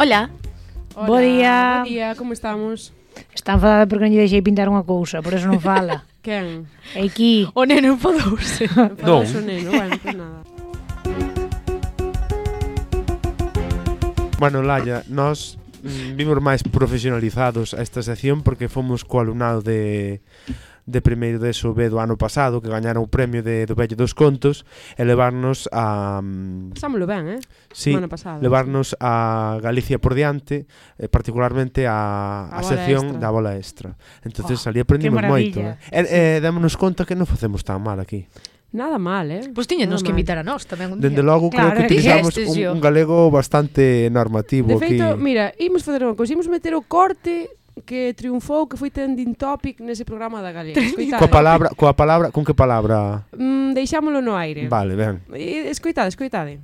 Hola. Hola. Bo día. Bo día, como estamos? Está enfadada porque non lle deixei pintar unha cousa, por eso non fala. Quen? Aquí. O neno enfadouse. Non. O neno, bueno, pues nada. Bueno, Laia, nós mm, vimos máis profesionalizados a esta sección porque fomos co alumnado de de primeiro de SOB do ano pasado, que gañaron o premio de, do Bello dos Contos, e levarnos a... Mm, Pasámoslo ben, eh? Sí, pasado. levarnos a Galicia por diante, eh, particularmente a, a, a sección extra. da bola extra. entonces oh, ali aprendimos moito. Eh? E, e, eh, démonos conta que non facemos tan mal aquí. Nada mal, eh? Pois pues tiñenos que invitar a nós tamén un día. Dende logo claro, creo que utilizamos un, un galego bastante normativo De feito, aquí. mira, imos facer unha cousa, imos meter o corte que triunfou, que foi trending topic nese programa da Galega. Escoitade. Coa palabra, coa palabra, con que palabra? Mm, deixámolo no aire. Vale, ben. Escoitade, escoitade.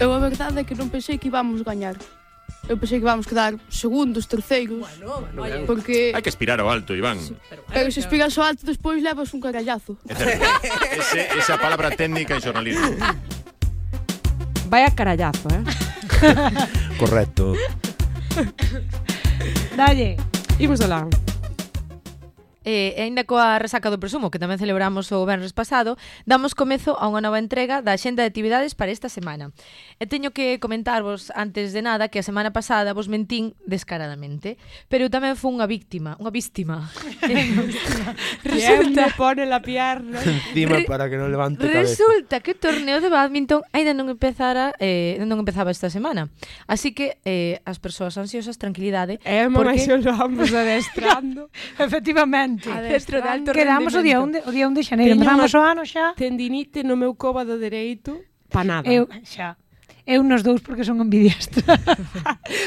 Eu a verdade é que non pensei que íbamos gañar. Eu pensei que íbamos quedar segundos, terceiros. Bueno, bueno, porque... Hai que aspirar ao alto, Iván. Sí, pero, se aspiras ao alto, despois levas un carallazo. Ese, esa palabra técnica en xornalismo. Vaya carallazo, eh? Correcto. Dalle, imos alá e, e aínda coa resaca do presumo, que tamén celebramos o venres pasado, damos comezo a unha nova entrega da xenda de actividades para esta semana. E teño que comentarvos antes de nada que a semana pasada vos mentín descaradamente, pero eu tamén fui unha víctima, unha víctima. Resulta... pone la pierna. Encima Re... para que non levante cabeza. Resulta que o torneo de badminton aínda non empezara eh, non empezaba esta semana. Así que eh, as persoas ansiosas, tranquilidade. É eh, porque... máis lo vamos adestrando. Efectivamente Exactamente. Centro de alto Quedamos o día 1 de, o día 1 de xaneiro. Empezamos o ano xa. Tendinite no meu cóbado dereito. Pa nada. Eu, xa. Eu nos dous porque son ambidiestra.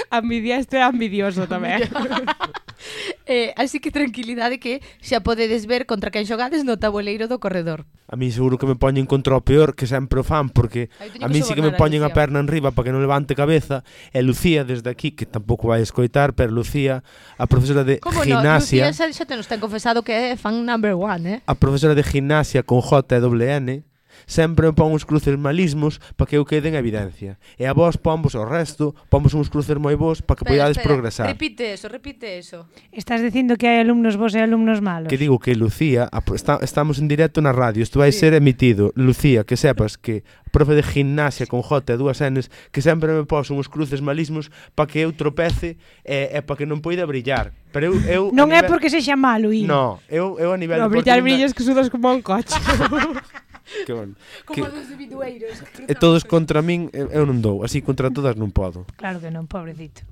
ambidiestra e ambidioso tamén. eh, así que tranquilidade que xa podedes ver contra quen xogades no tabuleiro do corredor. A mí seguro que me poñen contra o peor que sempre o fan porque a mí sí que me poñen a, perna perna enriba para que non levante cabeza e Lucía desde aquí que tampouco vai escoitar, pero Lucía, a profesora de Como gimnasia. No? Lucía xa, xa te nos ten confesado que é fan number one, eh? A profesora de gimnasia con J e doble N sempre pon uns cruces malismos para que eu quede en evidencia. E a vos pomos o resto, pomos uns cruces moi vos para que espera, podades espera. progresar. Repite eso, repite eso. Estás dicindo que hai alumnos vos e alumnos malos. Que digo que Lucía, a, está, estamos en directo na radio, isto vai sí. ser emitido. Lucía, que sepas que profe de gimnasia con J e dúas Ns que sempre me poso uns cruces malismos para que eu tropece e, e para que non poida brillar. Pero eu, eu non nivel... é porque sexa malo, I. No, eu, eu a nivel... No, brillar brillas que sudas como un coche. que bueno, Como que, dos videiros. E todos contra min, eh, eu non dou. Así contra todas non podo. Claro que non, pobrecito.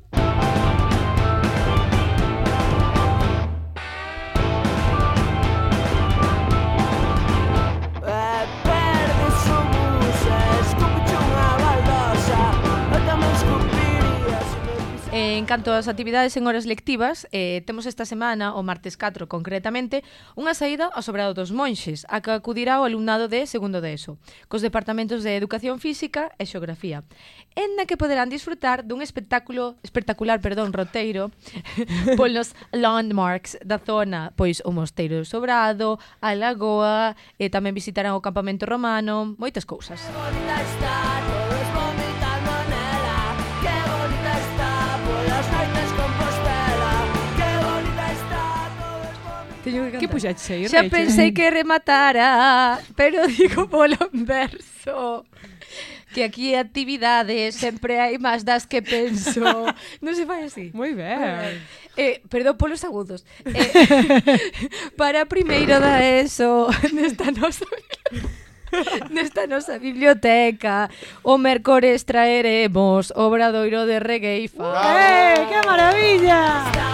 En canto ás actividades en horas lectivas, eh, temos esta semana, o martes 4 concretamente, unha saída ao Sobrado dos Monxes, a que acudirá o alumnado de segundo de ESO, cos departamentos de Educación Física e Xeografía, en na que poderán disfrutar dun espectáculo espectacular, perdón, roteiro, polos landmarks da zona, pois o Mosteiro do Sobrado, a Lagoa, e tamén visitarán o campamento romano, moitas cousas. Teño que, que puxaxe aí, Xa pensei que rematara, pero digo polo verso. Que aquí actividades sempre hai máis das que penso. Non se fai así. Moi ben. Eh, perdón polos agudos. Eh, para primeiro da ESO, nesta nosa... Nesta nosa biblioteca O mercores traeremos Obradoiro de Regueifa ¡Eh! ¡Qué maravilla!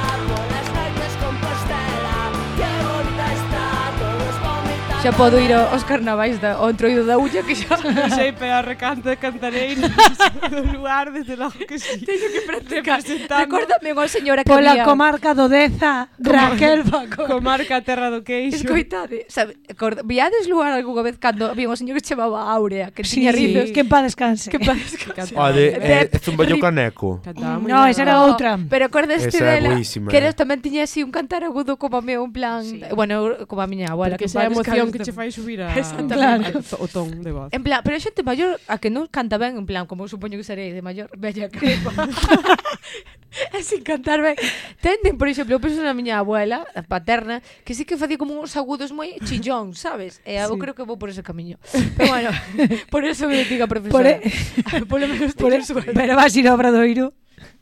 Xa podo ir aos carnavais da, ao entroido da ulla que xa... Non sei, pero recanta cantarei do lugar, desde logo que sí. Teño que practicar. Recórdame unha señora que Pola había... comarca do Deza, Raquel Paco. Comarca Terra do Queixo. Escoitade, sabe, acorda, viades lugar algunha vez cando había un señor que se chamaba Áurea, que sí, tiña rizos. Sí. Que en paz descanse. Que en paz descanse. Ode, é, eh, un zumballo caneco. No, esa era outra. Pero acordaste dela, que eres, tamén tiña así un cantar agudo como a meu, un plan... Sí. Bueno, como a miña abuela. Que, que se emoción que te fai subir a, claro. a, o ton de voz. En plan, pero a xente maior a que non canta ben, en plan, como supoño que serei de maior, vella que sin cantar ben. Tenden, por exemplo, eu penso na miña abuela, a paterna, que sí que facía como uns agudos moi chillón, sabes? E eu sí. creo que vou por ese camiño. Pero bueno, por eso me diga profesora. Por, e... por lo menos por eso. Pero vas ir a Obradoiro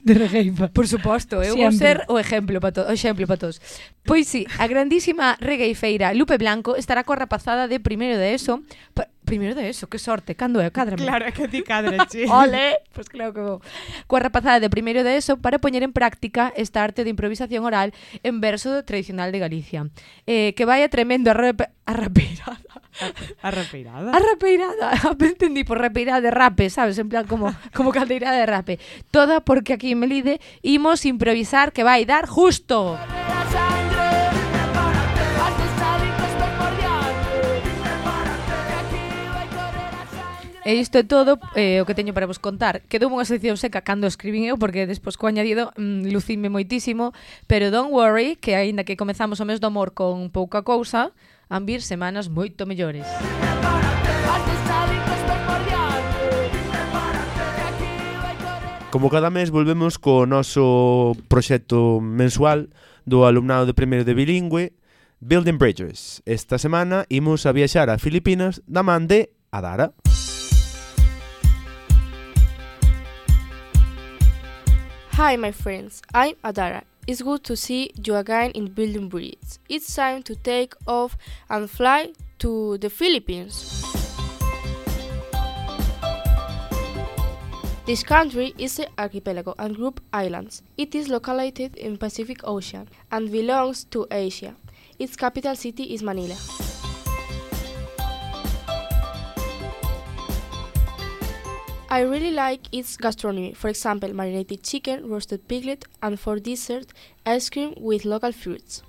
de Regueifa. Por suposto, eu vou ser o exemplo para todos, o exemplo para todos. Pois sí, a grandísima regueifeira Lupe Blanco estará coa rapazada de primeiro de ESO. Pa, primeiro de ESO, que sorte, cando é, cádrame. Claro, é que ti cádrache. Ole, pois pues claro que vou. Coa rapazada de primeiro de ESO para poñer en práctica esta arte de improvisación oral en verso tradicional de Galicia. Eh, que vai a tremendo arrep arrapeirada. Arrapeirada? Arrapeirada, entendí por rapeirada de rape, sabes, en plan como, como caldeirada de rape. Toda porque aquí aquí en Melide, imos improvisar que vai dar justo. E isto é todo eh, o que teño para vos contar. Quedou unha sección seca cando escribín eu, porque despois co añadido mm, lucime moitísimo, pero don't worry, que aínda que comezamos o mes do amor con pouca cousa, han vir semanas moito mellores. Música Como cada mes volvemos co noso proxecto mensual do alumnado de primeiro de bilingüe Building Bridges. Esta semana imos a viaxar a Filipinas da man de Adara. Hi, my friends. I'm Adara. It's good to see you again in Building Bridges. It's time to take off and fly to the Philippines. This country is an archipelago and group islands. It is located in Pacific Ocean and belongs to Asia. Its capital city is Manila. I really like its gastronomy, for example, marinated chicken, roasted piglet, and for dessert, ice cream with local fruits.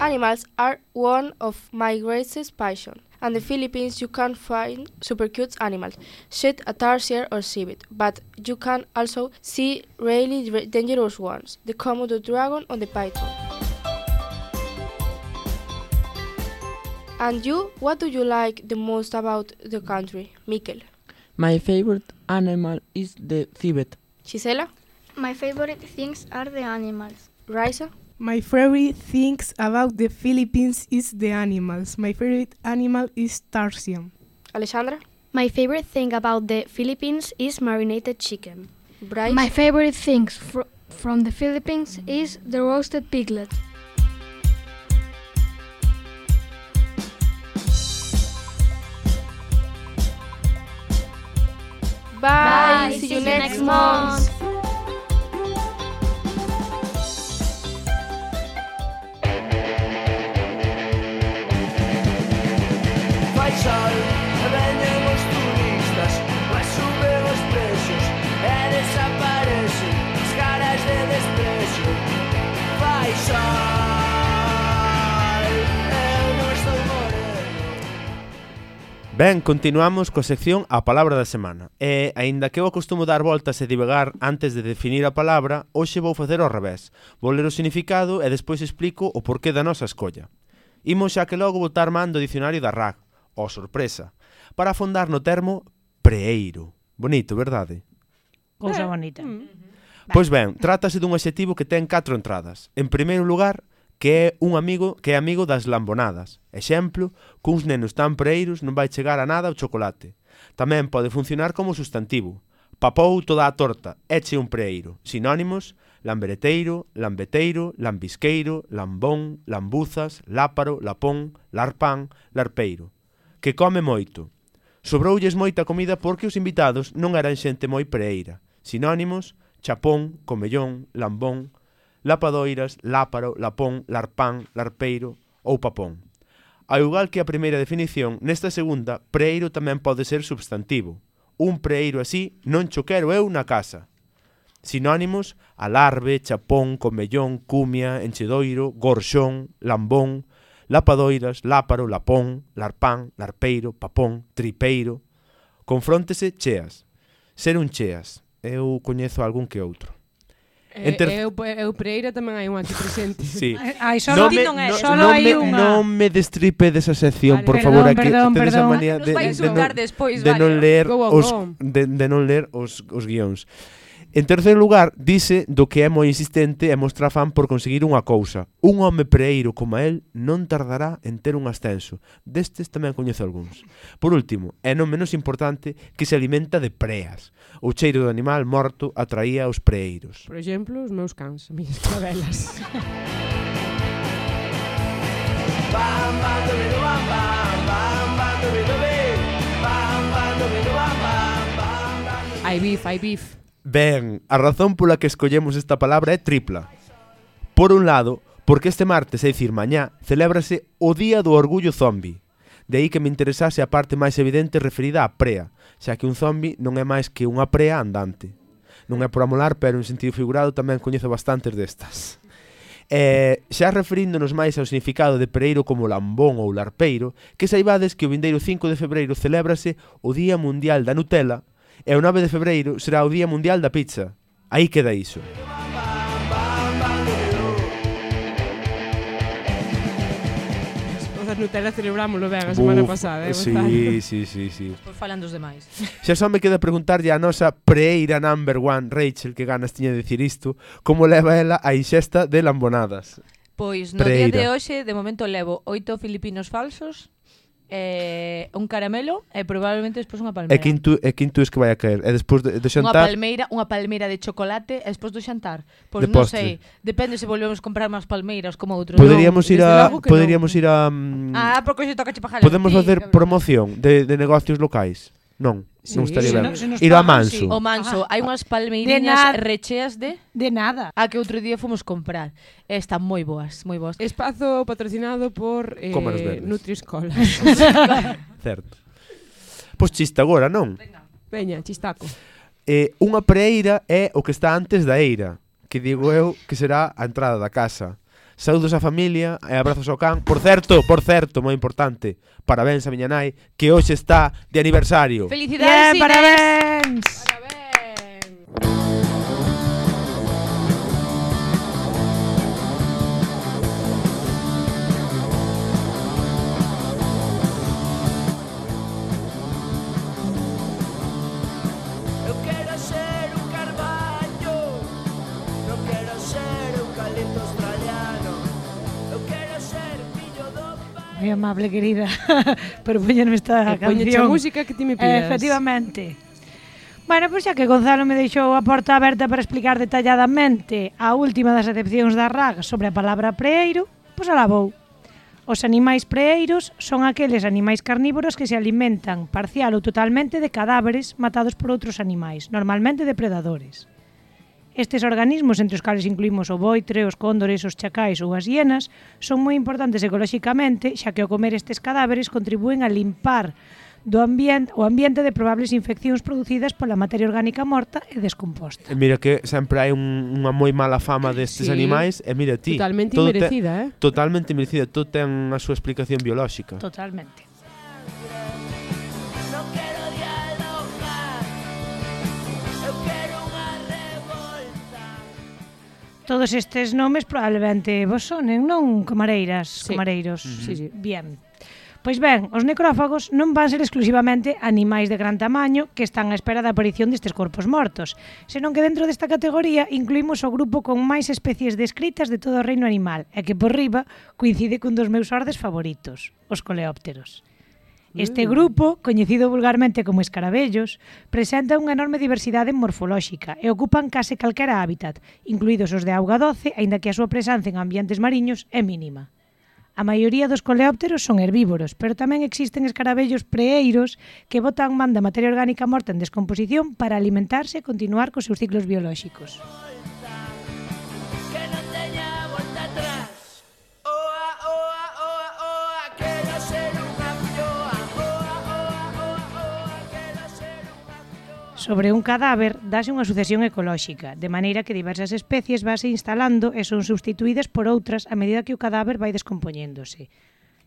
Animals are one of my greatest passion. And the Philippines you can find super cute animals, such a tarsier or civet, but you can also see really dangerous ones, the Komodo dragon or the python. And you, what do you like the most about the country, Mikel? My favorite animal is the civet. Gisela? My favorite things are the animals. Raisa? My favorite things about the Philippines is the animals. My favorite animal is Tarsian. Alexandra? My favorite thing about the Philippines is marinated chicken. Bryce? My favorite things fr- from the Philippines is the roasted piglet. Bye. See, you next month. sal Veñen os turistas, mas suben os precios E desaparecen as caras de desprecio Vai sol eu non estou Ben, continuamos coa sección A Palabra da Semana. E, aínda que eu acostumo dar voltas e divagar antes de definir a palabra, hoxe vou facer ao revés. Vou ler o significado e despois explico o porqué da nosa escolla. Imos xa que logo botar man do dicionario da RAC, oh sorpresa, para afondar no termo preeiro. Bonito, verdade? Cousa eh, bonita. Mm. Pois ben, trátase dun adxetivo que ten catro entradas. En primeiro lugar, que é un amigo que é amigo das lambonadas. Exemplo, cuns nenos tan preeiros non vai chegar a nada o chocolate. Tamén pode funcionar como sustantivo. Papou toda a torta, eche un preeiro. Sinónimos, lambereteiro, lambeteiro, lambisqueiro, lambón, lambuzas, láparo, lapón, larpán, larpeiro que come moito. Sobroulles moita comida porque os invitados non eran xente moi preeira. Sinónimos, chapón, comellón, lambón, lapadoiras, láparo, lapón, larpán, larpeiro ou papón. Ao igual que a primeira definición, nesta segunda, preeiro tamén pode ser substantivo. Un preeiro así non choquero eu na casa. Sinónimos, alarbe, chapón, comellón, cumia, enchedoiro, gorxón, lambón, Lapadoiras, Láparo, Lapón, Larpán, Larpeiro, Papón, Tripeiro. Confróntese cheas. Ser un cheas. Eu coñezo algún que outro. Eh, Enter... Eu, eu Pereira tamén hai unha aquí presente. sí. Ai, só non, me, non, é, só non, hai unha. Non me destripe desa sección, vale, por perdón, favor, aquí perdón, tedes a manía de, de, de, de, non, despois, de, non leer os, de, de non ler os, os guións. En terceiro lugar, dice do que é moi insistente e mostra afán por conseguir unha cousa. Un home preeiro como el non tardará en ter un ascenso. Destes tamén coñezo algúns. Por último, é non menos importante que se alimenta de preas. O cheiro do animal morto atraía os preeiros. Por exemplo, os meus cans, minhas cabelas. bam, bam, dobido, bam, bam, bam, bam, dobido, bam, bam, dobido, bam, bam, bam, bam, Ben, a razón pola que escollemos esta palabra é tripla. Por un lado, porque este martes, é dicir mañá, celébrase o Día do Orgullo Zombi. De aí que me interesase a parte máis evidente referida á prea, xa que un zombi non é máis que unha prea andante. Non é por amolar, pero en sentido figurado tamén coñezo bastantes destas. E xa referíndonos máis ao significado de pereiro como lambón ou larpeiro, que saibades que o vindeiro 5 de febreiro celébrase o Día Mundial da Nutella, e o 9 de febreiro será o Día Mundial da Pizza. Aí queda iso. das Nutella celebrámoslo ben a semana Uf, pasada, eh, sí, bastante. sí, sí, sí. Por falan dos demais. Xa só me queda preguntarlle a nosa preeira number one, Rachel, que ganas tiña de dicir isto, como leva ela a inxesta de lambonadas. Pois no preeira. día de hoxe, de momento levo oito filipinos falsos, eh, un caramelo e probablemente despois unha palmeira. E quinto, e quinto es que vai a caer. E despois de, de xantar... Unha palmeira, unha palmeira de chocolate e despois do xantar. Pois de non postre. sei, depende se volvemos comprar máis palmeiras como outros. Poderíamos non, ir a poderíamos ir a mm, Ah, porque se toca che pajar. Podemos facer promoción de, de negocios locais. Non, sí. non estaría ben. Se se nos Ir a Manso. Sí. O Manso, ah, hai unhas palmeiriñas de recheas de de nada. A que outro día fomos comprar. E están moi boas, moi boas. Espazo patrocinado por eh, Nutriscola. Certo. Pois chista agora, non? Venga. Veña, chistaco. Eh, unha preeira é o que está antes da eira, que digo eu que será a entrada da casa. Saúdos á familia e abrazos ao can. Por certo, por certo, moi importante, parabéns a miña nai que hoxe está de aniversario. Felicidades, yeah, Inés. parabéns. Parabéns. Moi amable, querida, por poñerme esta e canción. música que ti me pidas. Efectivamente. Bueno, pois xa que Gonzalo me deixou a porta aberta para explicar detalladamente a última das acepcións da RAG sobre a palabra preeiro, pois alá vou. Os animais preeiros son aqueles animais carnívoros que se alimentan parcial ou totalmente de cadáveres matados por outros animais, normalmente depredadores. Estes organismos, entre os cales incluímos o boitre, os cóndores, os chacais ou as hienas, son moi importantes ecolóxicamente, xa que ao comer estes cadáveres contribúen a limpar do ambiente, o ambiente de probables infeccións producidas pola materia orgánica morta e descomposta. E mira que sempre hai un, unha moi mala fama destes sí. animais e mira ti. Totalmente merecida, eh? Totalmente merecida, todo ten a súa explicación biolóxica. Totalmente. Todos estes nomes probablemente vos sonen, non? Camareiras, sí. camareiros. Uh sí, sí. Bien. Pois ben, os necrófagos non van ser exclusivamente animais de gran tamaño que están á espera da aparición destes corpos mortos, senón que dentro desta categoría incluímos o grupo con máis especies descritas de todo o reino animal, e que por riba coincide cun dos meus ordes favoritos, os coleópteros. Este mm. grupo, coñecido vulgarmente como escarabellos, presenta unha enorme diversidade morfolóxica e ocupan case calquera hábitat, incluídos os de auga doce, aínda que a súa presenza en ambientes mariños é mínima. A maioría dos coleópteros son herbívoros, pero tamén existen escarabellos preeiros que botan man da materia orgánica morta en descomposición para alimentarse e continuar cos seus ciclos biolóxicos. Sobre un cadáver dáse unha sucesión ecolóxica, de maneira que diversas especies vanse instalando e son substituídas por outras a medida que o cadáver vai descompoñéndose.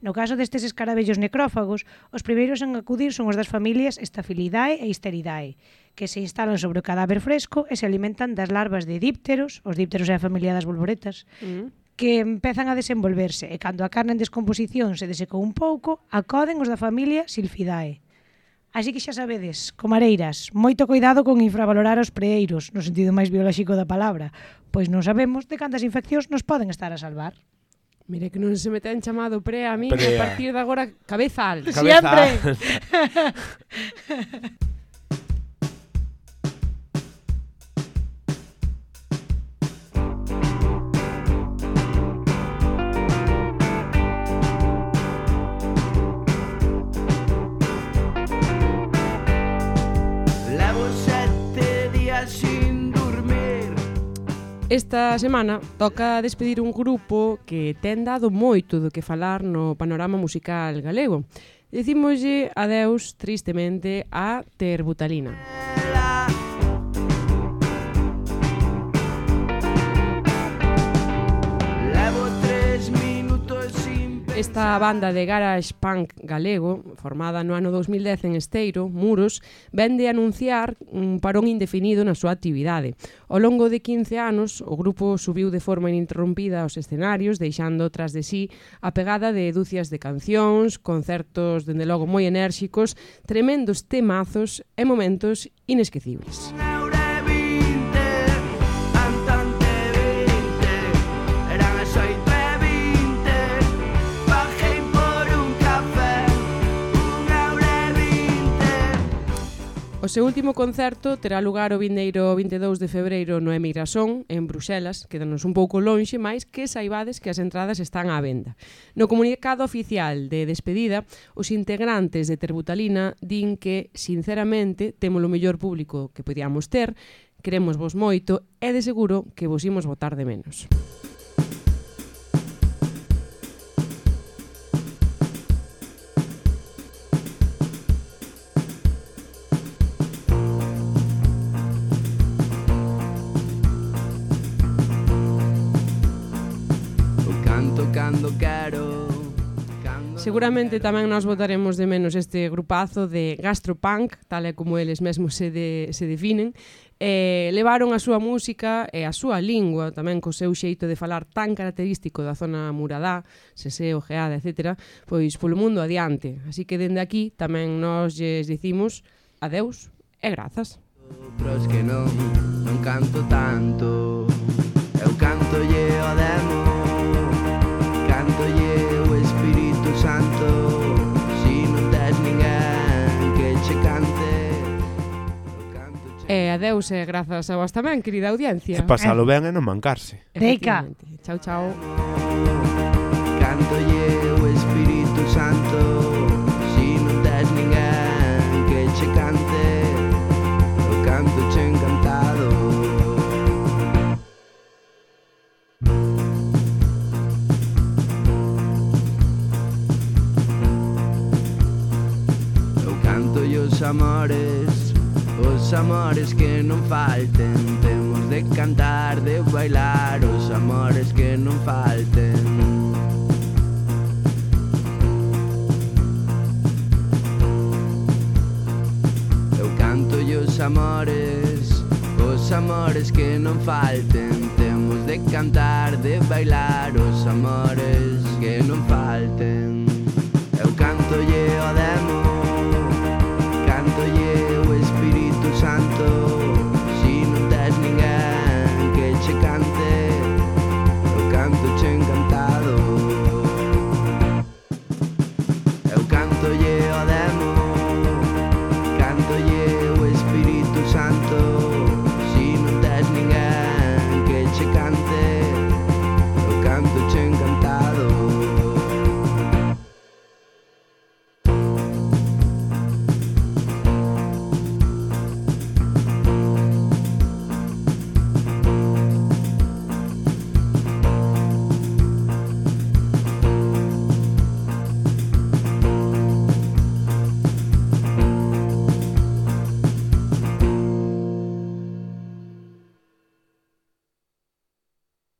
No caso destes escarabellos necrófagos, os primeiros en acudir son os das familias Staphylidae e Histeridae, que se instalan sobre o cadáver fresco e se alimentan das larvas de dípteros, os dípteros é a familia das bolboretas, mm. que empezan a desenvolverse e cando a carne en descomposición se desecou un pouco, acoden os da familia Silphidae. Así que xa sabedes, comareiras, moito cuidado con infravalorar os preeiros, no sentido máis biolóxico da palabra, pois non sabemos de cantas infeccións nos poden estar a salvar. Mire que non se me ten chamado pre a mí, a partir de agora cabeza alta. Cabeza Siempre. Esta semana toca despedir un grupo que ten dado moito do que falar no panorama musical galego. Dicímoslle adeus tristemente a Terbutalina. Música Esta banda de garage punk galego, formada no ano 2010 en Esteiro, Muros, vende anunciar un parón indefinido na súa actividade. Ao longo de 15 anos, o grupo subiu de forma ininterrumpida aos escenarios, deixando tras de sí a pegada de dúcias de cancións, concertos, dende logo moi enérxicos, tremendos temazos e momentos inesquecibles. Neura. O seu último concerto terá lugar o vindeiro 22 de febreiro no Emigrasón, en Bruxelas, quedanos un pouco lonxe, máis que saibades que as entradas están á venda. No comunicado oficial de despedida, os integrantes de Terbutalina din que, sinceramente, temos o mellor público que podíamos ter, queremos vos moito e de seguro que vos imos votar de menos. cando quero Seguramente tamén nos votaremos de menos este grupazo de gastropunk, tal e como eles mesmos se, de, se definen. Eh, levaron a súa música e a súa lingua, tamén co seu xeito de falar tan característico da zona muradá, sese, ojeada, etc., pois polo mundo adiante. Así que dende aquí tamén nos lles dicimos adeus e grazas. Pero es que non, non canto tanto, eu canto lle o demo Escoitouse grazas a vos tamén, querida audiencia. E pasalo ben e non mancarse. Deica. Chao, chao. Canto lle o Espírito Santo Si non tes ninguén que che cante Eu canto che encantado Eu canto os amores os amores que non falten. Temos de cantar, de bailar Os amores que non falten. Eu canto os amores Os amores que non falten. Temos de cantar, de bailar Os amores que non falten. Eu canto e o demo